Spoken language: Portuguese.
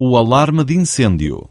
o alarme de incêndio.